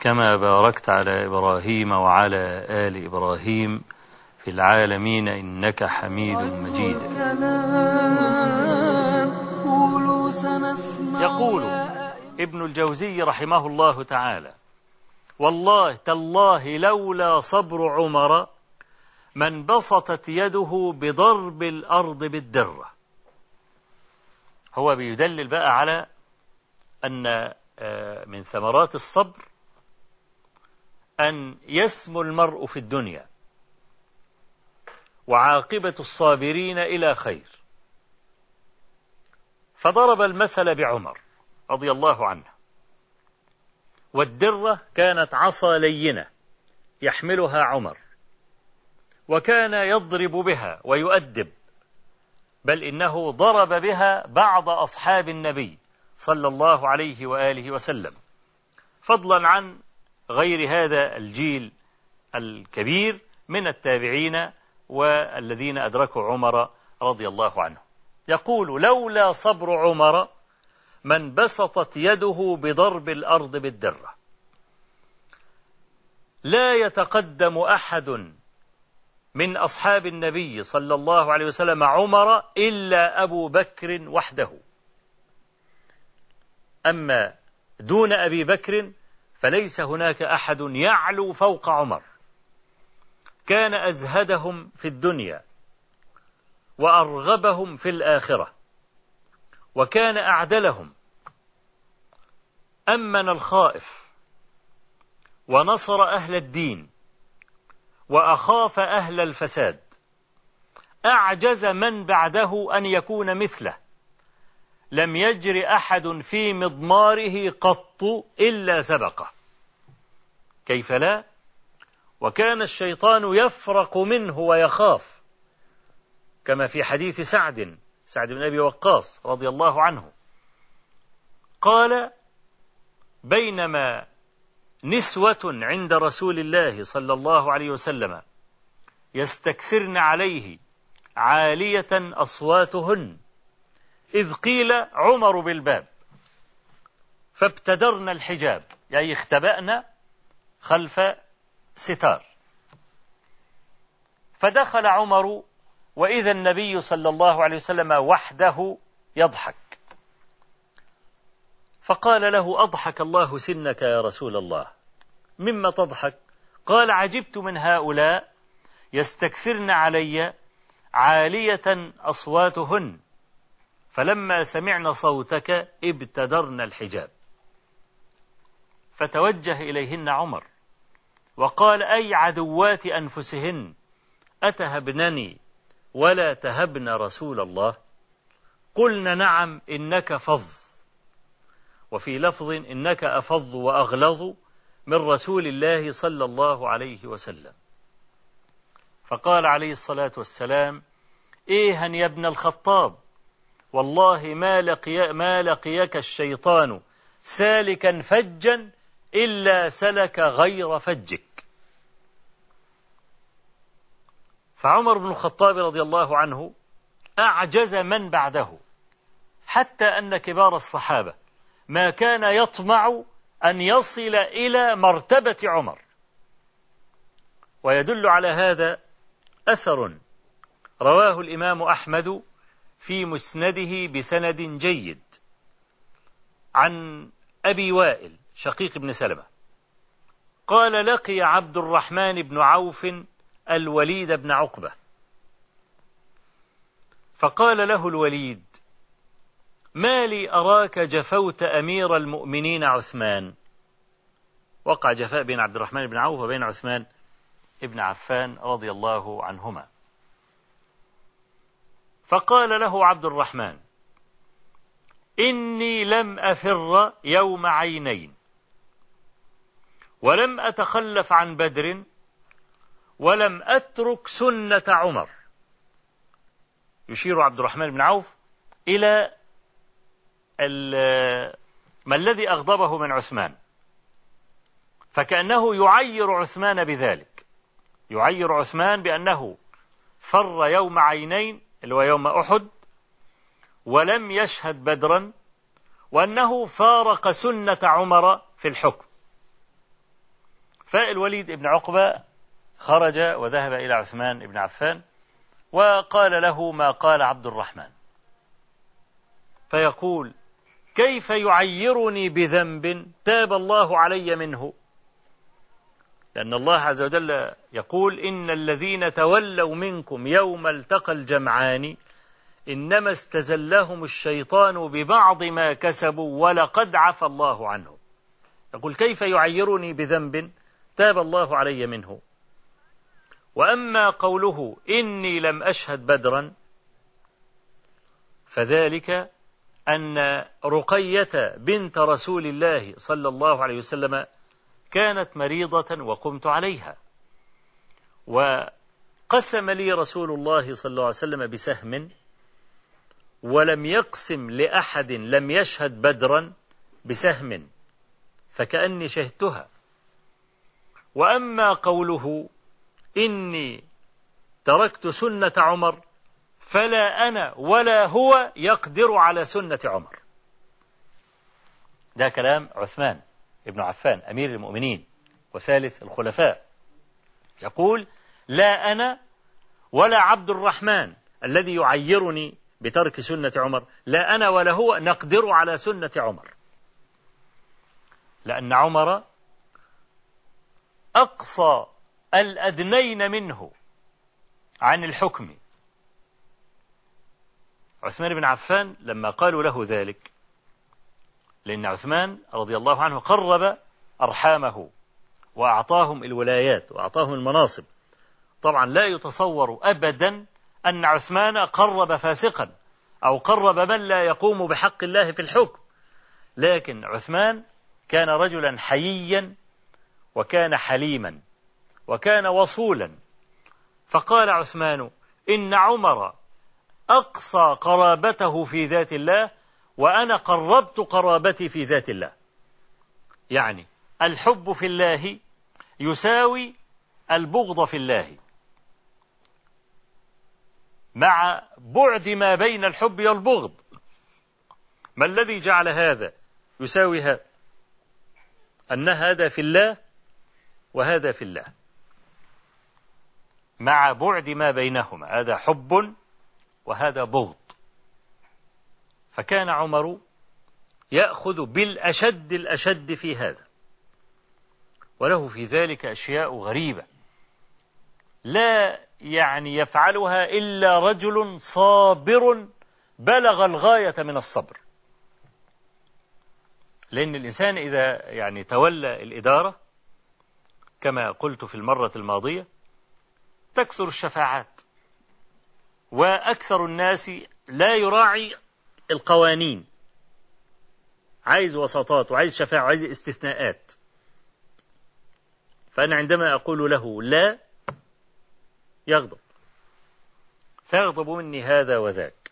كما باركت على إبراهيم وعلى آل إبراهيم في العالمين إنك حميد مجيد. يقول ابن الجوزي رحمه الله تعالى والله تالله لولا صبر عمر من بسطت يده بضرب الأرض بالدرة. هو بيدلل بقى على أن من ثمرات الصبر أن يسمو المرء في الدنيا وعاقبة الصابرين إلى خير. فضرب المثل بعمر رضي الله عنه. والدرة كانت عصا لينة يحملها عمر وكان يضرب بها ويؤدب بل إنه ضرب بها بعض أصحاب النبي صلى الله عليه وآله وسلم فضلا عن غير هذا الجيل الكبير من التابعين والذين أدركوا عمر رضي الله عنه. يقول لولا صبر عمر من بسطت يده بضرب الأرض بالدرة. لا يتقدم أحد من أصحاب النبي صلى الله عليه وسلم عمر إلا أبو بكر وحده. أما دون أبي بكر فليس هناك أحد يعلو فوق عمر. كان أزهدهم في الدنيا وأرغبهم في الآخرة وكان أعدلهم. أمن الخائف ونصر أهل الدين وأخاف أهل الفساد. أعجز من بعده أن يكون مثله. لم يجر أحد في مضماره قط إلا سبقه. كيف لا؟ وكان الشيطان يفرق منه ويخاف كما في حديث سعد سعد بن أبي وقاص رضي الله عنه. قال بينما نسوة عند رسول الله صلى الله عليه وسلم يستكثرن عليه عالية أصواتهن إذ قيل عمر بالباب. فابتدرن الحجاب. يعني اختبأنا خلف ستار. فدخل عمر وإذا النبي صلى الله عليه وسلم وحده يضحك. فقال له أضحك الله سنك يا رسول الله. مما تضحك؟ قال عجبت من هؤلاء يستكثرن علي عالية أصواتهن. فلما سمعن صوتك ابتدرن الحجاب. فتوجه إليهن عمر وقال أي عدوات أنفسهن أتهبنني ولا تهبن رسول الله؟ قلن نعم إنك فظ. وفي لفظ إنك أفظ وأغلظ من رسول الله صلى الله عليه وسلم. فقال عليه الصلاة والسلام إيها يا ابن الخطاب؟ والله ما, لقي ما لقيك الشيطان سالكا فجا إلا سلك غير فجك. فعمر بن الخطاب رضي الله عنه أعجز من بعده حتى أن كبار الصحابة ما كان يطمع أن يصل إلى مرتبة عمر. ويدل على هذا أثر رواه الإمام أحمد في مسنده بسند جيد عن أبي وائل شقيق بن سلمة. قال لقي عبد الرحمن بن عوف الوليد بن عقبة. فقال له الوليد ما لي أراك جفوت أمير المؤمنين عثمان؟ وقع جفاء بين عبد الرحمن بن عوف وبين عثمان بن عفان رضي الله عنهما. فقال له عبد الرحمن إني لم أفر يوم عينين ولم أتخلف عن بدر ولم أترك سنة عمر. يشير عبد الرحمن بن عوف إلى ما الذي أغضبه من عثمان فكأنه يعير عثمان بذلك يعير عثمان بأنه فر يوم عينين اللي هو يوم أحد ولم يشهد بدرا وأنه فارق سنة عمر في الحكم. فالوليد بن عقبة خرج وذهب إلى عثمان بن عفان وقال له ما قال عبد الرحمن. فيقول كيف يعيرني بذنب تاب الله علي منه؟ لأن الله عز وجل يقول إن الذين تولوا منكم يوم التقى الجمعان إنما استزلهم الشيطان ببعض ما كسبوا ولقد عفى الله عنه. يقول كيف يعيرني بذنب تاب الله علي منه؟ وأما قوله إني لم أشهد بدرا فذلك أن رقية بنت رسول الله صلى الله عليه وسلم كانت مريضة وقمت عليها. وقسم لي رسول الله صلى الله عليه وسلم بسهم ولم يقسم لأحد لم يشهد بدرا بسهم فكأني شهدتها. وأما قوله إني تركت سنة عمر فلا أنا ولا هو يقدر على سنة عمر. ده كلام عثمان. ابن عفان أمير المؤمنين وثالث الخلفاء يقول لا أنا ولا عبد الرحمن الذي يعيرني بترك سنة عمر لا أنا ولا هو نقدر على سنة عمر. لأن عمر أقصى الأدنين منه عن الحكم. عثمان بن عفان لما قالوا له ذلك لأن عثمان رضي الله عنه قرب أرحامه وأعطاهم الولايات وأعطاهم المناصب. طبعا لا يتصور أبدا أن عثمان قرب فاسقا أو قرب من لا يقوم بحق الله في الحكم. لكن عثمان كان رجلا حييا وكان حليما وكان وصولا. فقال عثمان إن عمر أقصى قرابته في ذات الله وأنا قربت قرابتي في ذات الله. يعني الحب في الله يساوي البغض في الله. مع بعد ما بين الحب والبغض. ما الذي جعل هذا يساوي هذا أن هذا في الله وهذا في الله. مع بعد ما بينهما. هذا حب وهذا بغض. فكان عمر يأخذ بالأشد الأشد في هذا. وله في ذلك أشياء غريبة. لا يعني يفعلها إلا رجل صابر بلغ الغاية من الصبر. لأن الإنسان إذا يعني تولى الإدارة كما قلت في المرة الماضية تكثر الشفاعات. وأكثر الناس لا يراعي القوانين. عايز وساطات وعايز شفاعة وعايز استثناءات. فأنا عندما أقول له لا يغضب. فيغضب مني هذا وذاك.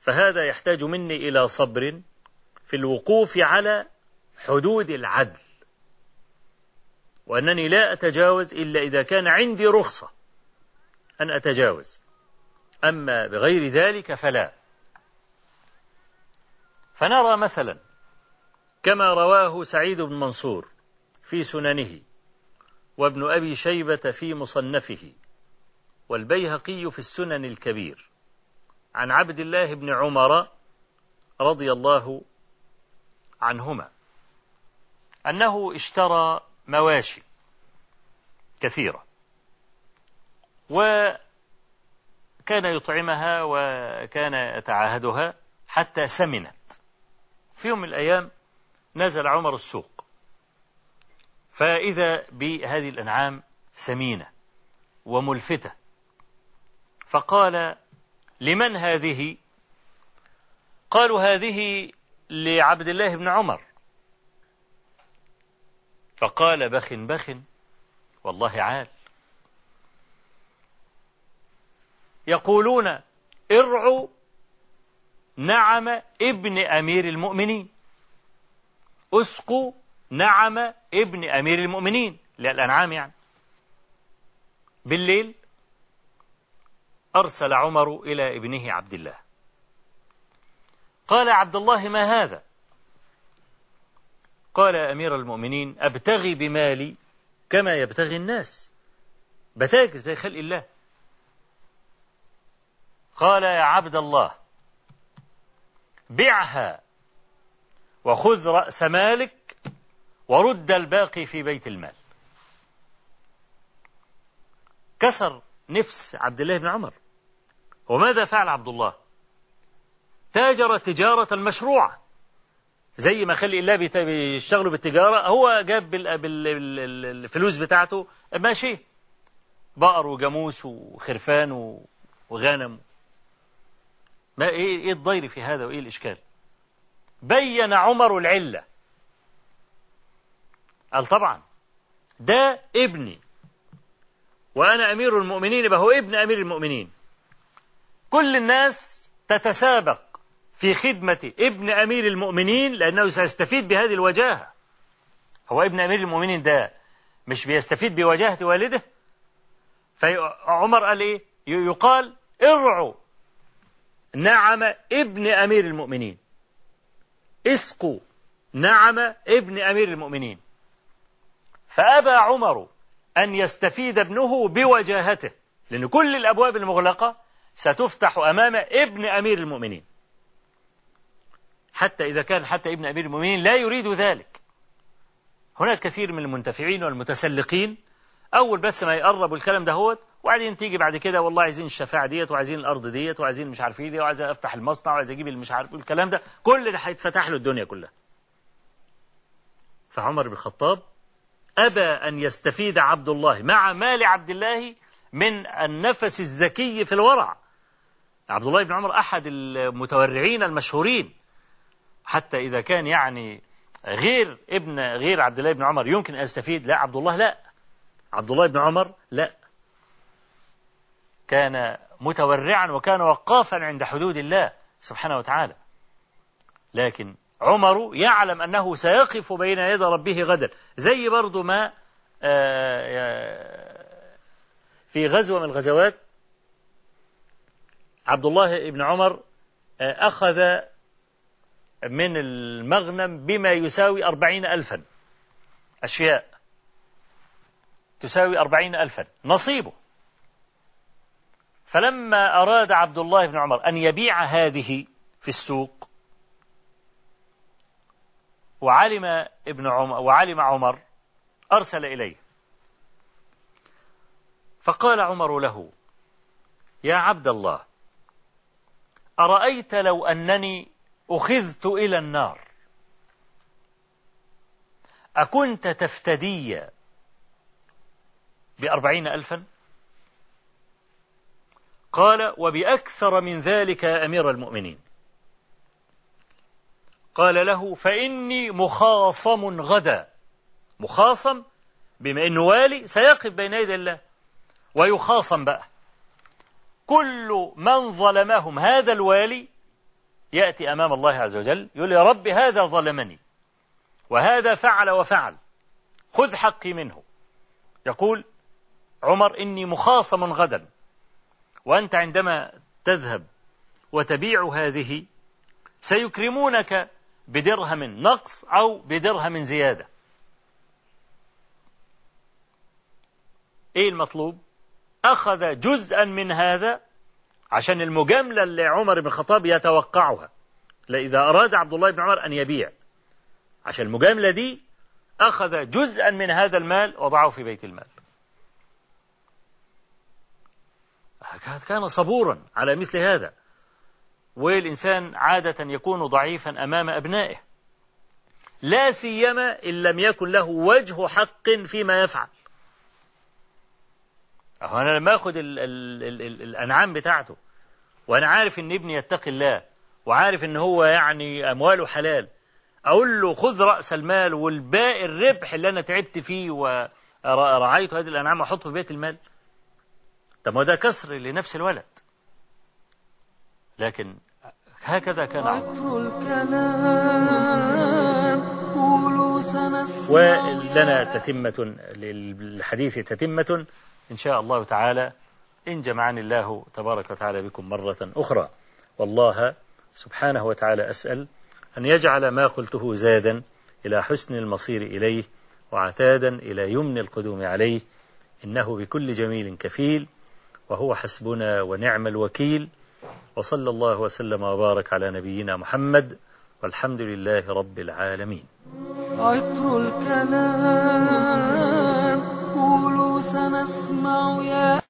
فهذا يحتاج مني إلى صبر في الوقوف على حدود العدل. وأنني لا أتجاوز إلا إذا كان عندي رخصة أن أتجاوز. أما بغير ذلك فلا. فنرى مثلا كما رواه سعيد بن منصور في سننه وابن أبي شيبة في مصنفه والبيهقي في السنن الكبير عن عبد الله بن عمر رضي الله عنهما أنه اشترى مواشي كثيرة وكان يطعمها وكان يتعاهدها حتى سمنت في يوم من الأيام نزل عمر السوق. فإذا بهذه الأنعام سمينة وملفتة فقال لمن هذه؟ قالوا هذه لعبد الله بن عمر. فقال بخ بخ والله عال. يقولون ارعوا نعم ابن أمير المؤمنين. أسقوا نعم ابن أمير المؤمنين للأنعام يعني. بالليل أرسل عمر إلى ابنه عبد الله. قال عبد الله ما هذا؟ قال أمير المؤمنين أبتغي بمالي كما يبتغي الناس. بتاجر زي خلق الله. قال يا عبد الله بعها وخذ رأس مالك ورد الباقي في بيت المال. كسر نفس عبد الله بن عمر. وماذا فعل عبد الله؟ تاجر تجارة مشروعة زي ما خلي الله بيشتغلوا بالتجارة. هو جاب بالفلوس بتاعته ماشي. بقر وجاموس وخرفان وغنم. ما إيه إيه الضير في هذا وإيه الإشكال؟ بين عمر العلة. قال طبعا ده ابني وأنا أمير المؤمنين يبقى هو ابن أمير المؤمنين. كل الناس تتسابق في خدمة ابن أمير المؤمنين لأنه سيستفيد بهذه الوجاهة. هو ابن أمير المؤمنين ده مش بيستفيد بوجاهة والده؟ فعمر قال إيه؟ يقال ارعوا. نعم ابن أمير المؤمنين. اسقوا نعم ابن أمير المؤمنين. فأبى عمر أن يستفيد ابنه بوجاهته لأن كل الأبواب المغلقة ستفتح أمام ابن أمير المؤمنين. حتى إذا كان حتى ابن أمير المؤمنين لا يريد ذلك. هناك كثير من المنتفعين والمتسلقين. أول بس ما يقربوا الكلام ده هوت وبعدين تيجي بعد كده والله عايزين الشفاعة ديت وعايزين الأرض ديت وعايزين مش عارف إيه دي وعايز أفتح المصنع وعايز أجيب المش عارف الكلام ده. كل ده هيتفتح له الدنيا كلها. فعمر بن الخطاب أبى أن يستفيد عبد الله مع مال عبد الله من النفس الذكي في الورع. عبد الله بن عمر أحد المتورعين المشهورين. حتى إذا كان يعني غير ابن غير عبد الله بن عمر يمكن أن يستفيد لا عبد الله لا. عبد الله بن عمر لا. كان متورعا وكان وقافا عند حدود الله سبحانه وتعالى. لكن عمر يعلم أنه سيقف بين يدي ربه غدا زي برضو ما آه، في غزوة من الغزوات عبد الله بن عمر آه، أخذ من المغنم بما يساوي أربعين ألفا. أشياء تساوي أربعين ألفا. نصيبه. فلما أراد عبد الله بن عمر أن يبيع هذه في السوق وعلم ابن عمر وعلم عمر أرسل إليه. فقال عمر له يا عبد الله أرأيت لو أنني أخذت إلى النار؟ أكنت تفتدي بأربعين ألفا؟ قال وبأكثر من ذلك يا أمير المؤمنين. قال له فإني مخاصم غدا. مخاصم بما أنه والي سيقف بين يدي الله ويخاصم بقى. كل من ظلمهم هذا الوالي يأتي أمام الله عز وجل يقول يا رب هذا ظلمني وهذا فعل وفعل. خذ حقي منه. يقول عمر إني مخاصم غدا. وأنت عندما تذهب وتبيع هذه سيكرمونك بدرهم نقص أو بدرهم زيادة. إيه المطلوب؟ أخذ جزءا من هذا عشان المجاملة اللي عمر بن الخطاب يتوقعها. إذا أراد عبد الله بن عمر أن يبيع عشان المجاملة دي أخذ جزءا من هذا المال وضعه في بيت المال. كان صبورا على مثل هذا. والإنسان عادة يكون ضعيفا أمام أبنائه. لا سيما إن لم يكن له وجه حق فيما يفعل. أنا لما أخذ ال ال ال ال الأنعام بتاعته وأنا عارف إن ابني يتقي الله وعارف إن هو يعني أمواله حلال أقول له خذ رأس المال والباقي الربح اللي أنا تعبت فيه ورعيت هذه الأنعام أحطه في بيت المال. طب ما ده كسر لنفس الولد. لكن هكذا كان عمر. ولنا تتمة للحديث تتمة إن شاء الله تعالى. إن جمعني الله تبارك وتعالى بكم مرة أخرى. والله سبحانه وتعالى أسأل أن يجعل ما قلته زادا إلى حسن المصير إليه وعتادا إلى يمن القدوم عليه. إنه بكل جميل كفيل. وهو حسبنا ونعم الوكيل. وصلى الله وسلم وبارك على نبينا محمد والحمد لله رب العالمين. عطر الكلام قولوا سنسمع يا